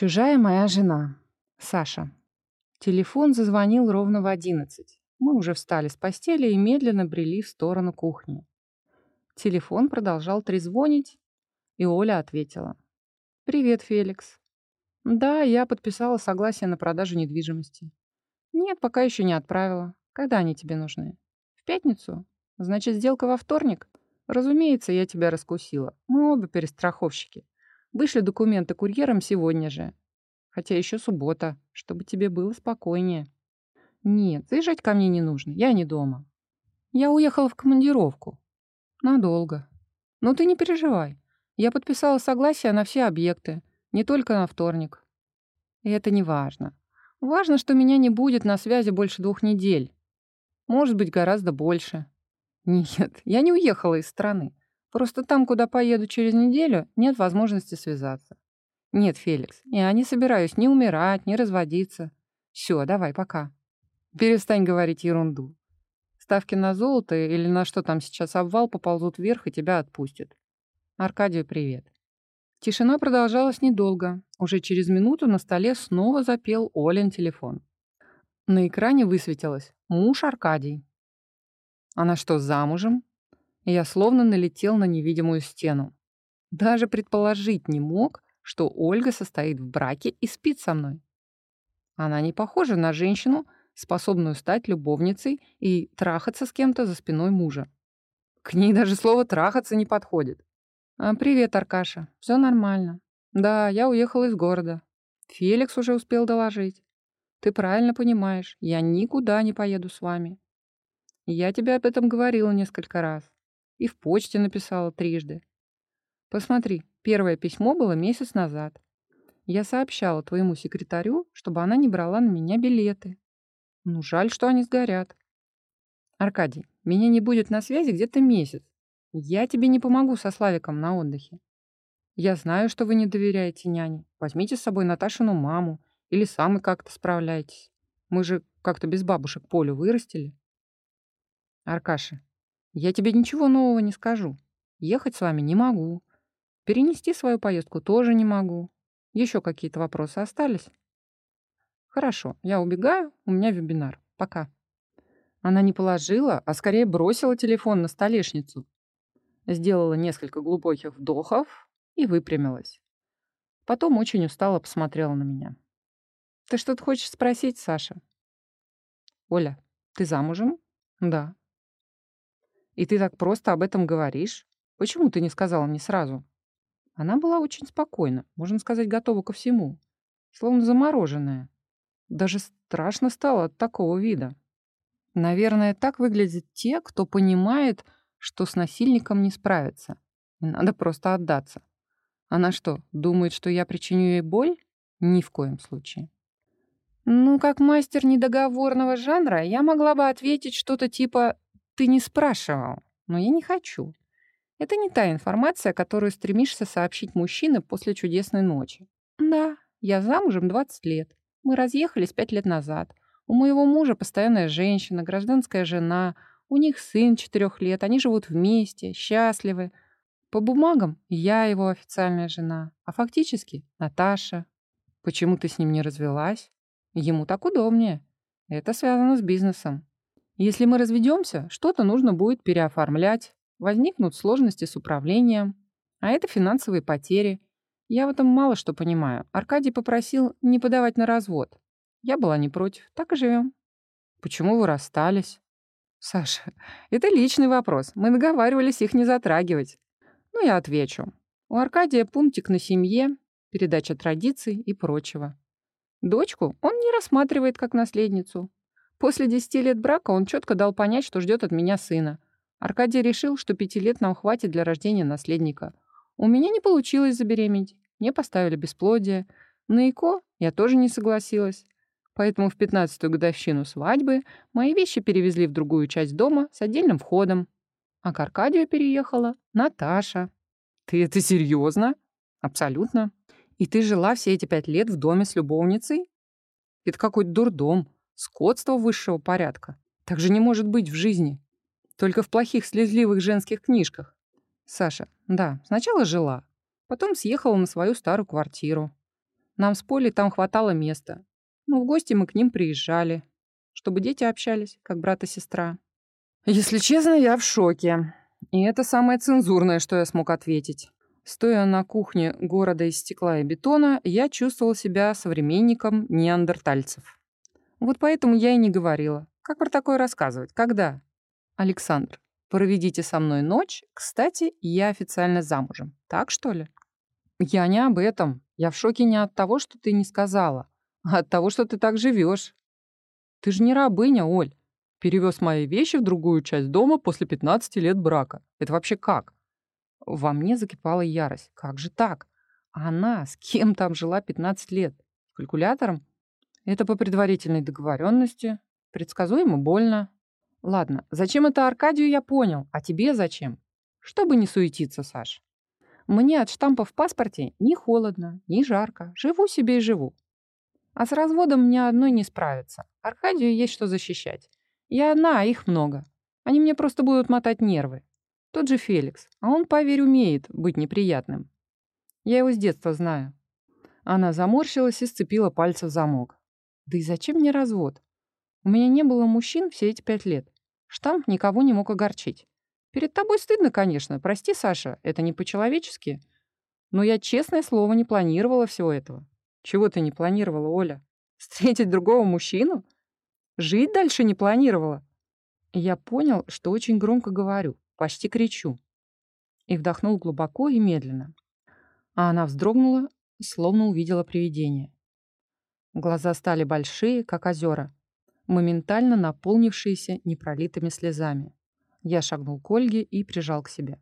Чужая моя жена. Саша. Телефон зазвонил ровно в одиннадцать. Мы уже встали с постели и медленно брели в сторону кухни. Телефон продолжал трезвонить, и Оля ответила. «Привет, Феликс. Да, я подписала согласие на продажу недвижимости. Нет, пока еще не отправила. Когда они тебе нужны? В пятницу? Значит, сделка во вторник? Разумеется, я тебя раскусила. Мы оба перестраховщики. Вышли документы курьером сегодня же. Хотя еще суббота, чтобы тебе было спокойнее. Нет, заезжать ко мне не нужно, я не дома. Я уехала в командировку. Надолго. Но ты не переживай. Я подписала согласие на все объекты, не только на вторник. И это не важно. Важно, что меня не будет на связи больше двух недель. Может быть, гораздо больше. Нет, я не уехала из страны. Просто там, куда поеду через неделю, нет возможности связаться. Нет, Феликс, я не собираюсь ни умирать, ни разводиться. Все, давай, пока. Перестань говорить ерунду. Ставки на золото или на что там сейчас обвал поползут вверх и тебя отпустят. Аркадию привет. Тишина продолжалась недолго. Уже через минуту на столе снова запел Олен телефон. На экране высветилось «Муж Аркадий». Она что, замужем? Я словно налетел на невидимую стену. Даже предположить не мог, что Ольга состоит в браке и спит со мной. Она не похожа на женщину, способную стать любовницей и трахаться с кем-то за спиной мужа. К ней даже слово «трахаться» не подходит. А, «Привет, Аркаша. Все нормально. Да, я уехал из города. Феликс уже успел доложить. Ты правильно понимаешь, я никуда не поеду с вами. Я тебе об этом говорила несколько раз. И в почте написала трижды. Посмотри, первое письмо было месяц назад. Я сообщала твоему секретарю, чтобы она не брала на меня билеты. Ну, жаль, что они сгорят. Аркадий, меня не будет на связи где-то месяц. Я тебе не помогу со Славиком на отдыхе. Я знаю, что вы не доверяете няне. Возьмите с собой Наташину маму или сами как-то справляйтесь. Мы же как-то без бабушек Полю вырастили. Аркаша, я тебе ничего нового не скажу. Ехать с вами не могу. Перенести свою поездку тоже не могу. Еще какие-то вопросы остались? Хорошо, я убегаю, у меня вебинар. Пока. Она не положила, а скорее бросила телефон на столешницу. Сделала несколько глубоких вдохов и выпрямилась. Потом очень устало посмотрела на меня. «Ты что-то хочешь спросить, Саша?» «Оля, ты замужем?» «Да». И ты так просто об этом говоришь? Почему ты не сказала мне сразу? Она была очень спокойна, можно сказать, готова ко всему. Словно замороженная. Даже страшно стало от такого вида. Наверное, так выглядят те, кто понимает, что с насильником не справится. Надо просто отдаться. Она что, думает, что я причиню ей боль? Ни в коем случае. Ну, как мастер недоговорного жанра, я могла бы ответить что-то типа ты не спрашивал, но я не хочу. Это не та информация, которую стремишься сообщить мужчине после чудесной ночи. Да, я замужем 20 лет. Мы разъехались 5 лет назад. У моего мужа постоянная женщина, гражданская жена. У них сын 4 лет. Они живут вместе, счастливы. По бумагам я его официальная жена, а фактически Наташа. Почему ты с ним не развелась? Ему так удобнее. Это связано с бизнесом. Если мы разведемся, что-то нужно будет переоформлять, возникнут сложности с управлением, а это финансовые потери. Я в этом мало что понимаю. Аркадий попросил не подавать на развод. Я была не против, так и живем. Почему вы расстались? Саша, это личный вопрос. Мы договаривались их не затрагивать. Ну, я отвечу. У Аркадия пунктик на семье, передача традиций и прочего. Дочку он не рассматривает как наследницу. После десяти лет брака он четко дал понять, что ждет от меня сына. Аркадий решил, что пяти лет нам хватит для рождения наследника. У меня не получилось забеременеть. Мне поставили бесплодие. На ЭКО я тоже не согласилась. Поэтому в пятнадцатую годовщину свадьбы мои вещи перевезли в другую часть дома с отдельным входом. А к Аркадию переехала Наташа. Ты это серьезно? Абсолютно. И ты жила все эти пять лет в доме с любовницей? Это какой-то дурдом. Скотство высшего порядка. Так же не может быть в жизни. Только в плохих слезливых женских книжках. Саша, да, сначала жила, потом съехала на свою старую квартиру. Нам с Полей там хватало места. Но в гости мы к ним приезжали, чтобы дети общались, как брат и сестра. Если честно, я в шоке. И это самое цензурное, что я смог ответить. Стоя на кухне города из стекла и бетона, я чувствовал себя современником неандертальцев. Вот поэтому я и не говорила. Как про такое рассказывать? Когда? Александр, проведите со мной ночь. Кстати, я официально замужем. Так, что ли? Я не об этом. Я в шоке не от того, что ты не сказала, а от того, что ты так живешь. Ты же не рабыня, Оль. Перевез мои вещи в другую часть дома после 15 лет брака. Это вообще как? Во мне закипала ярость. Как же так? Она с кем там жила 15 лет? С калькулятором? Это по предварительной договоренности. Предсказуемо больно. Ладно, зачем это Аркадию, я понял. А тебе зачем? Чтобы не суетиться, Саш. Мне от штампа в паспорте ни холодно, ни жарко. Живу себе и живу. А с разводом мне одной не справиться. Аркадию есть что защищать. Я одна, а их много. Они мне просто будут мотать нервы. Тот же Феликс. А он, поверь, умеет быть неприятным. Я его с детства знаю. Она заморщилась и сцепила пальцы в замок. Да и зачем мне развод? У меня не было мужчин все эти пять лет. Штамп никого не мог огорчить. Перед тобой стыдно, конечно. Прости, Саша, это не по-человечески. Но я, честное слово, не планировала всего этого. Чего ты не планировала, Оля? Встретить другого мужчину? Жить дальше не планировала. я понял, что очень громко говорю, почти кричу. И вдохнул глубоко и медленно. А она вздрогнула, словно увидела привидение. Глаза стали большие, как озера, моментально наполнившиеся непролитыми слезами. Я шагнул к Ольге и прижал к себе.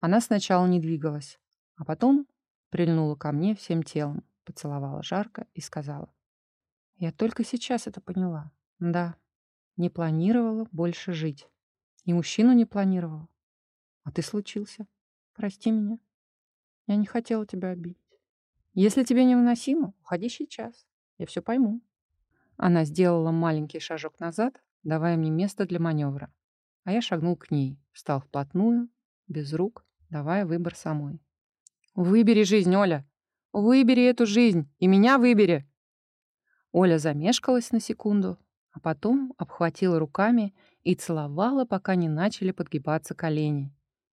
Она сначала не двигалась, а потом прильнула ко мне всем телом, поцеловала жарко и сказала. Я только сейчас это поняла. Да, не планировала больше жить. И мужчину не планировала. А ты случился. Прости меня. Я не хотела тебя обидеть. Если тебе невыносимо, уходи сейчас. Я все пойму. Она сделала маленький шажок назад, давая мне место для маневра. А я шагнул к ней, встал вплотную, без рук, давая выбор самой. «Выбери жизнь, Оля! Выбери эту жизнь! И меня выбери!» Оля замешкалась на секунду, а потом обхватила руками и целовала, пока не начали подгибаться колени.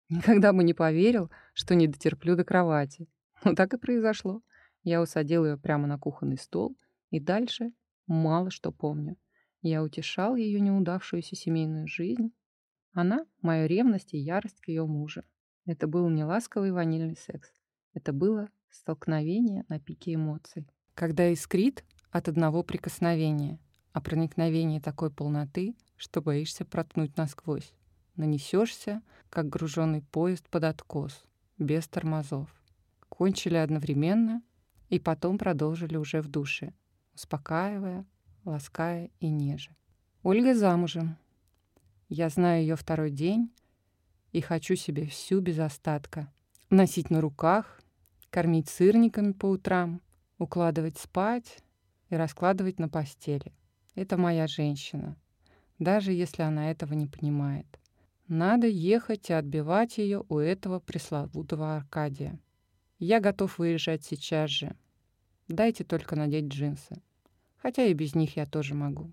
Никогда бы не поверил, что не дотерплю до кровати. Но так и произошло. Я усадил ее прямо на кухонный стол, и дальше мало что помню. Я утешал ее неудавшуюся семейную жизнь. Она — мою ревность и ярость к ее мужу. Это был не ласковый ванильный секс. Это было столкновение на пике эмоций. Когда искрит от одного прикосновения, а проникновение такой полноты, что боишься проткнуть насквозь. Нанесешься, как груженный поезд под откос, без тормозов. Кончили одновременно и потом продолжили уже в душе, успокаивая, лаская и неже. Ольга замужем. Я знаю ее второй день и хочу себе всю без остатка. Носить на руках, кормить сырниками по утрам, укладывать спать, и раскладывать на постели. Это моя женщина, даже если она этого не понимает. Надо ехать и отбивать ее у этого пресловутого Аркадия. Я готов выезжать сейчас же. Дайте только надеть джинсы. Хотя и без них я тоже могу.